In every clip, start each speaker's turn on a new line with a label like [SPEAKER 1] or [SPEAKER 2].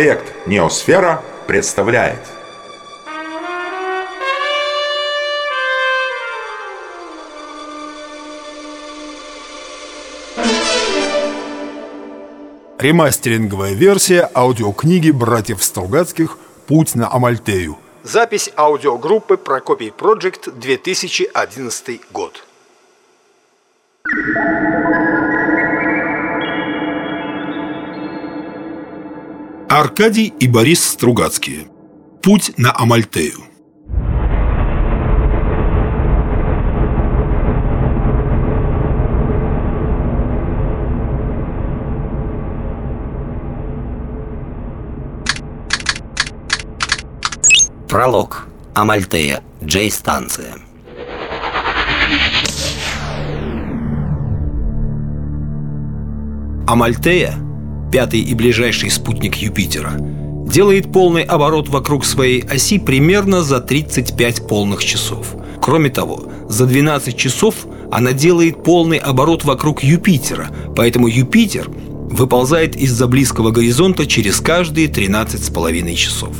[SPEAKER 1] Проект «Неосфера» представляет
[SPEAKER 2] Ремастеринговая версия аудиокниги братьев Стругацких «Путь на Амальтею».
[SPEAKER 3] Запись аудиогруппы Прокопий Project 2011 год.
[SPEAKER 2] Аркадий и Борис Стругацкие. Путь на Амальтею.
[SPEAKER 4] Пролог. Амальтея. Джей-станция. Амальтея, пятый и ближайший спутник Юпитера, делает полный оборот вокруг своей оси примерно за 35 полных часов. Кроме того, за 12 часов она делает полный оборот вокруг Юпитера, поэтому Юпитер выползает из-за близкого горизонта через каждые 13,5 часов.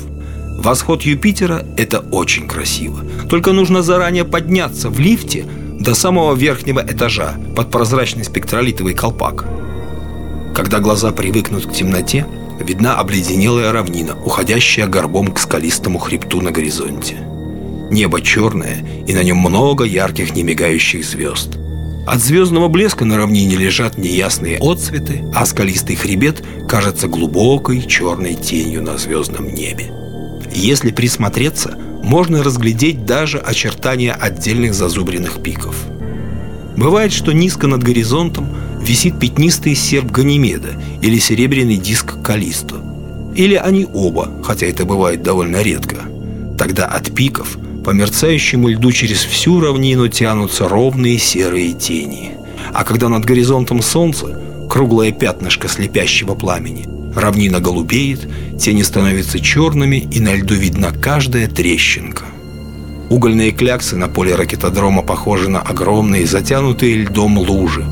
[SPEAKER 4] Восход Юпитера – это очень красиво. Только нужно заранее подняться в лифте до самого верхнего этажа под прозрачный спектролитовый колпак. Когда глаза привыкнут к темноте, видна обледенелая равнина, уходящая горбом к скалистому хребту на горизонте. Небо черное, и на нем много ярких немигающих звезд. От звездного блеска на равнине лежат неясные отцветы, а скалистый хребет кажется глубокой черной тенью на звездном небе. Если присмотреться, можно разглядеть даже очертания отдельных зазубренных пиков. Бывает, что низко над горизонтом висит пятнистый серп Ганимеда или серебряный диск Калисто. Или они оба, хотя это бывает довольно редко. Тогда от пиков по мерцающему льду через всю равнину тянутся ровные серые тени. А когда над горизонтом солнце, круглое пятнышко слепящего пламени – Равнина голубеет, тени становятся черными, и на льду видна каждая трещинка. Угольные кляксы на поле ракетодрома похожи на огромные, затянутые льдом лужи.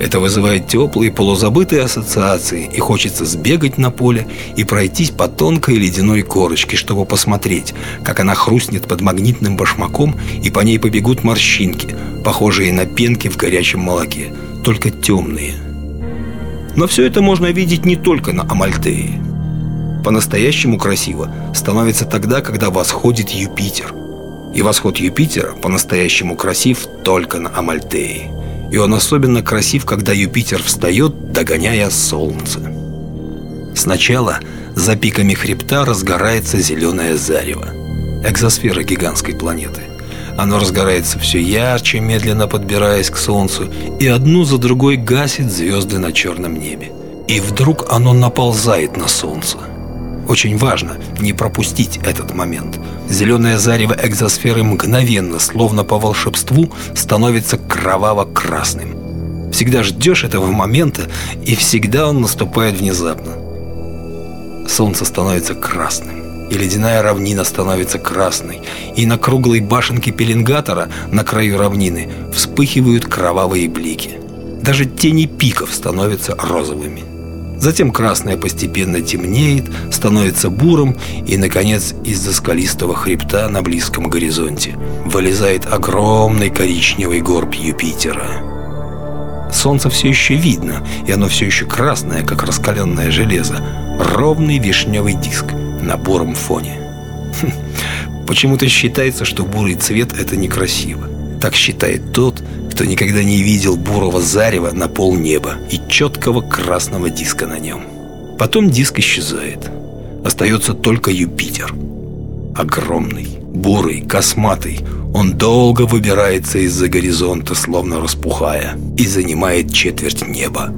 [SPEAKER 4] Это вызывает теплые, полузабытые ассоциации, и хочется сбегать на поле и пройтись по тонкой ледяной корочке, чтобы посмотреть, как она хрустнет под магнитным башмаком, и по ней побегут морщинки, похожие на пенки в горячем молоке, только темные – но все это можно видеть не только на Амальтее. По-настоящему красиво становится тогда, когда восходит Юпитер. И восход Юпитера по-настоящему красив только на Амальтее. И он особенно красив, когда Юпитер встает, догоняя Солнце. Сначала за пиками хребта разгорается зеленое зарево. Экзосфера гигантской планеты – оно разгорается все ярче, медленно подбираясь к солнцу, и одну за другой гасит звезды на черном небе. И вдруг оно наползает на солнце. Очень важно не пропустить этот момент. Зеленое зарево экзосферы мгновенно, словно по волшебству, становится кроваво-красным. Всегда ждешь этого момента, и всегда он наступает внезапно. Солнце становится красным и ледяная равнина становится красной, и на круглой башенке пеленгатора на краю равнины вспыхивают кровавые блики. Даже тени пиков становятся розовыми. Затем красное постепенно темнеет, становится буром, и, наконец, из-за скалистого хребта на близком горизонте вылезает огромный коричневый горб Юпитера. Солнце все еще видно, и оно все еще красное, как раскаленное железо. Ровный вишневый диск – на буром фоне. Хм, почему-то считается, что бурый цвет – это некрасиво. Так считает тот, кто никогда не видел бурого зарева на полнеба и четкого красного диска на нем. Потом диск исчезает. Остается только Юпитер. Огромный, бурый, косматый. Он долго выбирается из-за горизонта, словно распухая, и занимает четверть неба.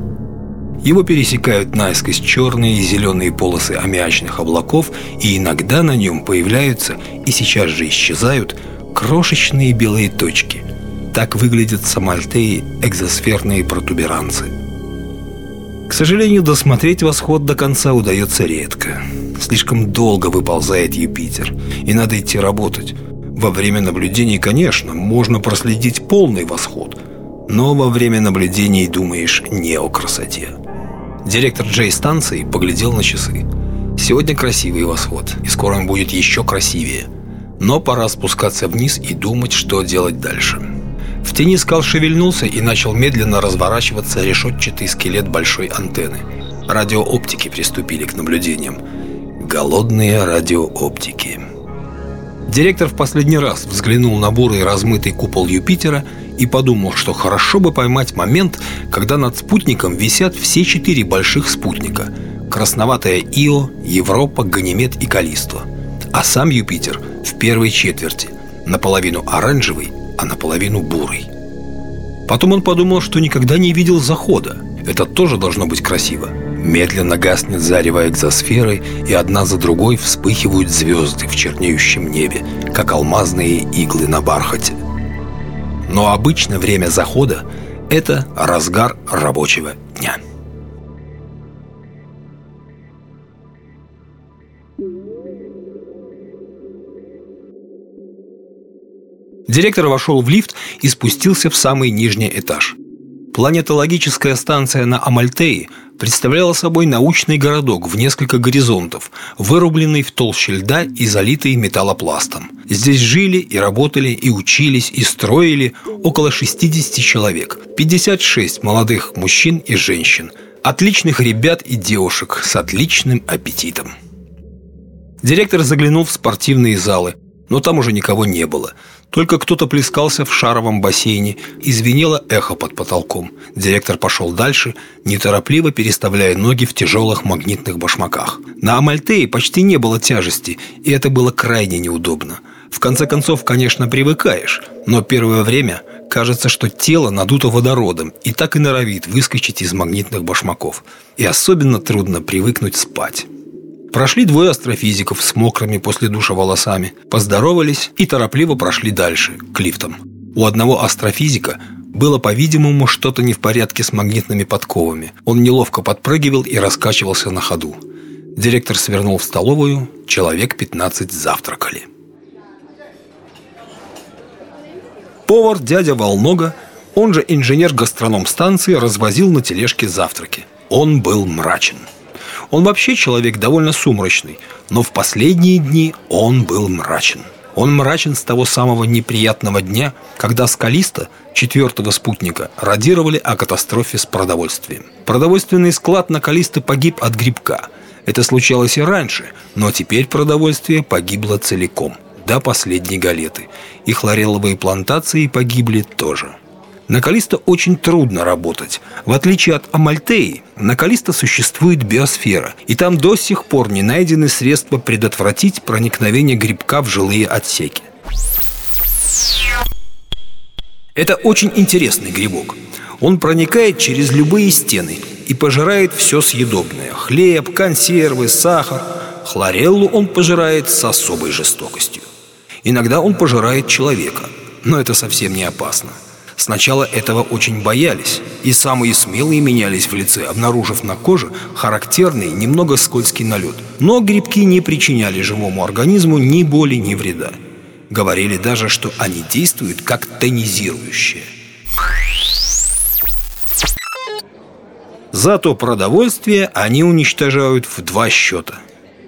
[SPEAKER 4] Его пересекают наискось черные и зеленые полосы аммиачных облаков, и иногда на нем появляются и сейчас же исчезают крошечные белые точки. Так выглядят самальтеи экзосферные протуберанцы. К сожалению, досмотреть восход до конца удается редко. Слишком долго выползает Юпитер, и надо идти работать. Во время наблюдений, конечно, можно проследить полный восход, но во время наблюдений думаешь не о красоте. Директор Джей станции поглядел на часы. Сегодня красивый восход, и скоро он будет еще красивее. Но пора спускаться вниз и думать, что делать дальше. В тени скал шевельнулся и начал медленно разворачиваться решетчатый скелет большой антенны. Радиооптики приступили к наблюдениям. Голодные радиооптики. Директор в последний раз взглянул на бурый размытый купол Юпитера и подумал, что хорошо бы поймать момент, когда над спутником висят все четыре больших спутника – красноватая Ио, Европа, Ганимед и Калисто. А сам Юпитер в первой четверти, наполовину оранжевый, а наполовину бурый. Потом он подумал, что никогда не видел захода. Это тоже должно быть красиво. Медленно гаснет зарево экзосферы, и одна за другой вспыхивают звезды в чернеющем небе, как алмазные иглы на бархате. Но обычно время захода – это разгар рабочего дня. Директор вошел в лифт и спустился в самый нижний этаж. Планетологическая станция на Амальтее представляла собой научный городок в несколько горизонтов, вырубленный в толще льда и залитый металлопластом. Здесь жили и работали, и учились, и строили около 60 человек, 56 молодых мужчин и женщин, отличных ребят и девушек с отличным аппетитом. Директор заглянул в спортивные залы, но там уже никого не было – только кто-то плескался в шаровом бассейне, и эхо под потолком. Директор пошел дальше, неторопливо переставляя ноги в тяжелых магнитных башмаках. На Амальтее почти не было тяжести, и это было крайне неудобно. В конце концов, конечно, привыкаешь, но первое время кажется, что тело надуто водородом и так и норовит выскочить из магнитных башмаков. И особенно трудно привыкнуть спать. Прошли двое астрофизиков с мокрыми после душа волосами, поздоровались и торопливо прошли дальше, к лифтам. У одного астрофизика было, по-видимому, что-то не в порядке с магнитными подковами. Он неловко подпрыгивал и раскачивался на ходу. Директор свернул в столовую, человек 15 завтракали. Повар дядя Волнога, он же инженер-гастроном станции, развозил на тележке завтраки. Он был мрачен. Он вообще человек довольно сумрачный, но в последние дни он был мрачен. Он мрачен с того самого неприятного дня, когда скалиста четвертого спутника радировали о катастрофе с продовольствием. Продовольственный склад на Калисто погиб от грибка. Это случалось и раньше, но теперь продовольствие погибло целиком, до последней галеты. И хлореловые плантации погибли тоже. На Калисто очень трудно работать. В отличие от Амальтеи, на Калисто существует биосфера, и там до сих пор не найдены средства предотвратить проникновение грибка в жилые отсеки. Это очень интересный грибок. Он проникает через любые стены и пожирает все съедобное – хлеб, консервы, сахар. Хлореллу он пожирает с особой жестокостью. Иногда он пожирает человека, но это совсем не опасно – Сначала этого очень боялись, и самые смелые менялись в лице, обнаружив на коже характерный, немного скользкий налет. Но грибки не причиняли живому организму ни боли, ни вреда. Говорили даже, что они действуют как тонизирующие. Зато продовольствие они уничтожают в два счета.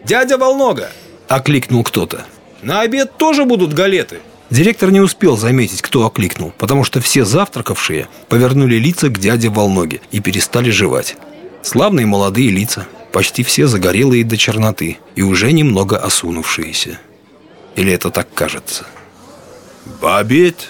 [SPEAKER 4] «Дядя Волнога!» – окликнул кто-то. «На обед тоже будут галеты!» Директор не успел заметить, кто окликнул, потому что все завтракавшие повернули лица к дяде Волноге и перестали жевать. Славные молодые лица, почти все загорелые до черноты и уже немного осунувшиеся. Или это так кажется?
[SPEAKER 5] «В обед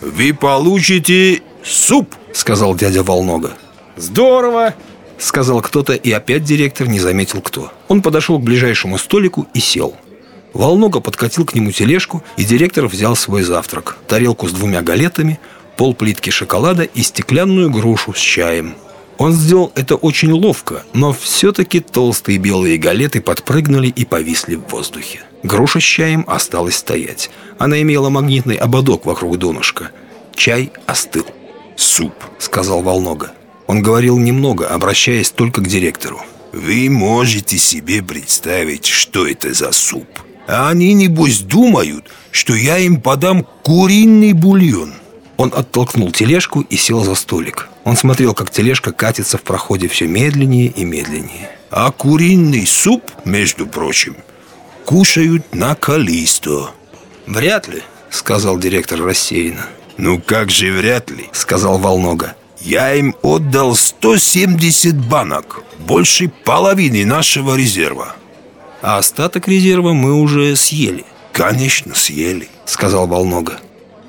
[SPEAKER 5] вы получите суп», — сказал дядя Волнога.
[SPEAKER 4] «Здорово!» — сказал кто-то, и опять директор не заметил кто. Он подошел к ближайшему столику и сел — Волнога подкатил к нему тележку, и директор взял свой завтрак. Тарелку с двумя галетами, пол плитки шоколада и стеклянную грушу с чаем. Он сделал это очень ловко, но все-таки толстые белые галеты подпрыгнули и повисли в воздухе. Груша с чаем осталась стоять. Она имела магнитный ободок вокруг донышка. Чай остыл.
[SPEAKER 5] «Суп», —
[SPEAKER 4] сказал Волнога. Он говорил немного, обращаясь только к директору.
[SPEAKER 5] «Вы можете себе представить, что это за суп?» А они, небось, думают, что я им подам куриный бульон
[SPEAKER 4] Он оттолкнул тележку и сел за столик. Он смотрел, как тележка катится в проходе все медленнее и медленнее.
[SPEAKER 5] А куриный суп, между прочим, кушают на Калисто.
[SPEAKER 4] «Вряд ли», — сказал директор рассеянно.
[SPEAKER 5] «Ну как же вряд ли?»
[SPEAKER 4] — сказал Волнога.
[SPEAKER 5] «Я им отдал 170 банок, больше половины нашего резерва».
[SPEAKER 4] «А остаток резерва мы уже съели».
[SPEAKER 5] «Конечно, съели», —
[SPEAKER 4] сказал Волнога.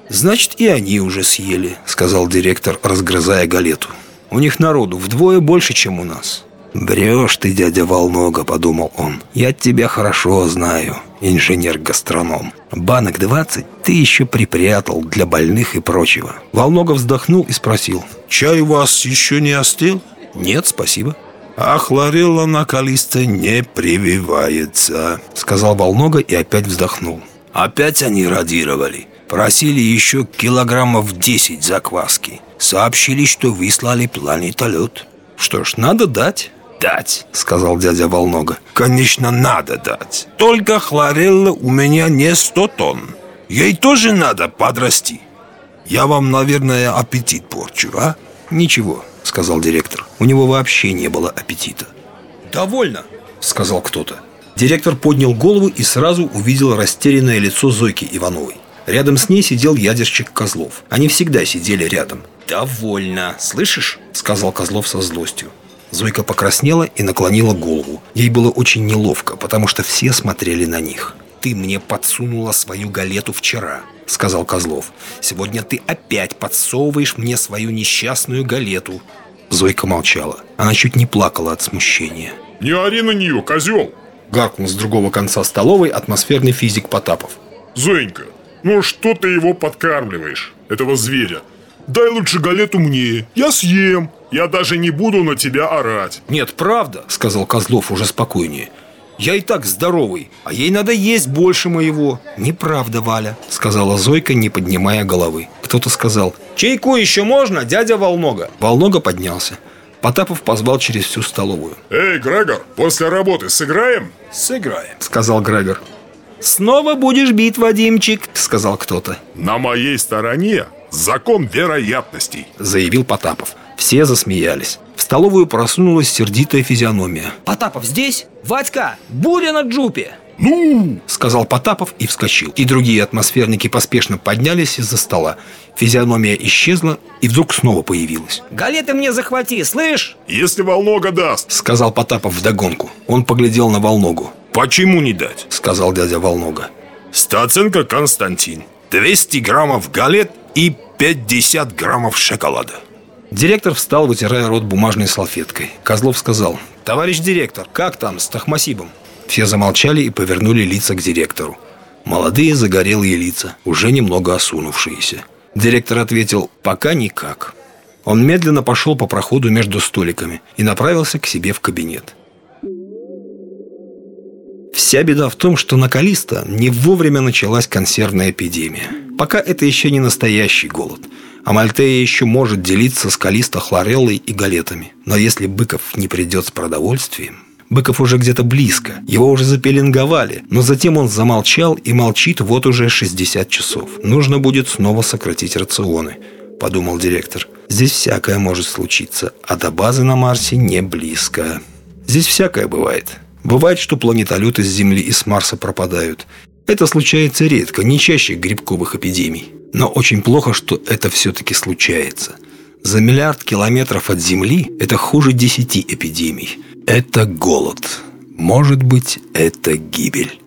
[SPEAKER 4] «Значит, и они уже съели», — сказал директор, разгрызая галету. «У них народу вдвое больше, чем у нас». «Врешь ты, дядя Волнога», — подумал он. «Я тебя хорошо знаю, инженер-гастроном. Банок двадцать ты еще припрятал для больных и прочего». Волнога вздохнул и спросил.
[SPEAKER 5] «Чай у вас еще не остыл?»
[SPEAKER 4] «Нет, спасибо».
[SPEAKER 5] «А хлорелла на калиста не прививается», —
[SPEAKER 4] сказал Волнога и опять вздохнул.
[SPEAKER 5] «Опять они радировали. Просили еще килограммов десять закваски. Сообщили, что выслали планетолет».
[SPEAKER 4] «Что ж, надо дать»
[SPEAKER 5] дать», —
[SPEAKER 4] сказал дядя Волнога.
[SPEAKER 5] «Конечно, надо дать. Только хлорелла у меня не сто тонн. Ей тоже надо подрасти. Я вам, наверное, аппетит порчу, а?»
[SPEAKER 4] «Ничего», — сказал директор. У него вообще не было аппетита.
[SPEAKER 5] «Довольно», —
[SPEAKER 4] сказал кто-то. Директор поднял голову и сразу увидел растерянное лицо Зойки Ивановой. Рядом с ней сидел ядерщик Козлов. Они всегда сидели рядом.
[SPEAKER 5] «Довольно, слышишь?» — сказал Козлов со злостью.
[SPEAKER 4] Зойка покраснела и наклонила голову. Ей было очень неловко, потому что все смотрели на них.
[SPEAKER 5] «Ты мне подсунула свою галету вчера», — сказал Козлов. «Сегодня ты опять подсовываешь мне свою несчастную галету».
[SPEAKER 4] Зойка молчала. Она чуть не плакала от смущения.
[SPEAKER 2] «Не ори на нее, козел!»
[SPEAKER 4] Гаркнул с другого конца столовой атмосферный физик Потапов.
[SPEAKER 2] «Зоенька, ну что ты его подкармливаешь, этого зверя? Дай лучше галету мне, я съем!» Я даже не буду на тебя орать
[SPEAKER 4] Нет, правда, сказал Козлов уже спокойнее я и так здоровый, а ей надо есть больше моего. Неправда, Валя, сказала Зойка, не поднимая головы. Кто-то сказал Чайку еще можно, дядя Волнога? Волнога поднялся. Потапов позвал через всю столовую.
[SPEAKER 2] Эй, Грегор, после работы сыграем?
[SPEAKER 4] Сыграем, сказал Грегор. «Снова будешь бить, Вадимчик», — сказал кто-то.
[SPEAKER 2] На моей стороне закон вероятностей
[SPEAKER 4] Заявил Потапов все засмеялись. В столовую просунулась сердитая физиономия.
[SPEAKER 6] «Потапов здесь? Вадька, буря на джупе!»
[SPEAKER 2] «Ну!»
[SPEAKER 4] — сказал Потапов и вскочил. И другие атмосферники поспешно поднялись из-за стола. Физиономия исчезла и вдруг снова появилась.
[SPEAKER 6] «Галеты мне захвати, слышь?»
[SPEAKER 2] «Если Волнога даст!»
[SPEAKER 4] — сказал Потапов вдогонку. Он поглядел на Волногу.
[SPEAKER 5] «Почему не дать?»
[SPEAKER 4] — сказал дядя Волнога.
[SPEAKER 5] «Стаценко Константин. 200 граммов галет и 50 граммов шоколада».
[SPEAKER 4] Директор встал, вытирая рот бумажной салфеткой. Козлов сказал, «Товарищ директор, как там с Тахмасибом?» Все замолчали и повернули лица к директору. Молодые загорелые лица, уже немного осунувшиеся. Директор ответил, «Пока никак». Он медленно пошел по проходу между столиками и направился к себе в кабинет. Вся беда в том, что на Калиста не вовремя началась консервная эпидемия. Пока это еще не настоящий голод – а Мальтея еще может делиться с Калисто хлореллой и галетами. Но если Быков не придет с продовольствием... Быков уже где-то близко, его уже запеленговали, но затем он замолчал и молчит вот уже 60 часов. Нужно будет снова сократить рационы, подумал директор. Здесь всякое может случиться, а до базы на Марсе не близко. Здесь всякое бывает. Бывает, что планетолеты с Земли и с Марса пропадают. Это случается редко, не чаще грибковых эпидемий. Но очень плохо, что это все-таки случается. За миллиард километров от Земли это хуже десяти эпидемий. Это голод. Может быть, это гибель.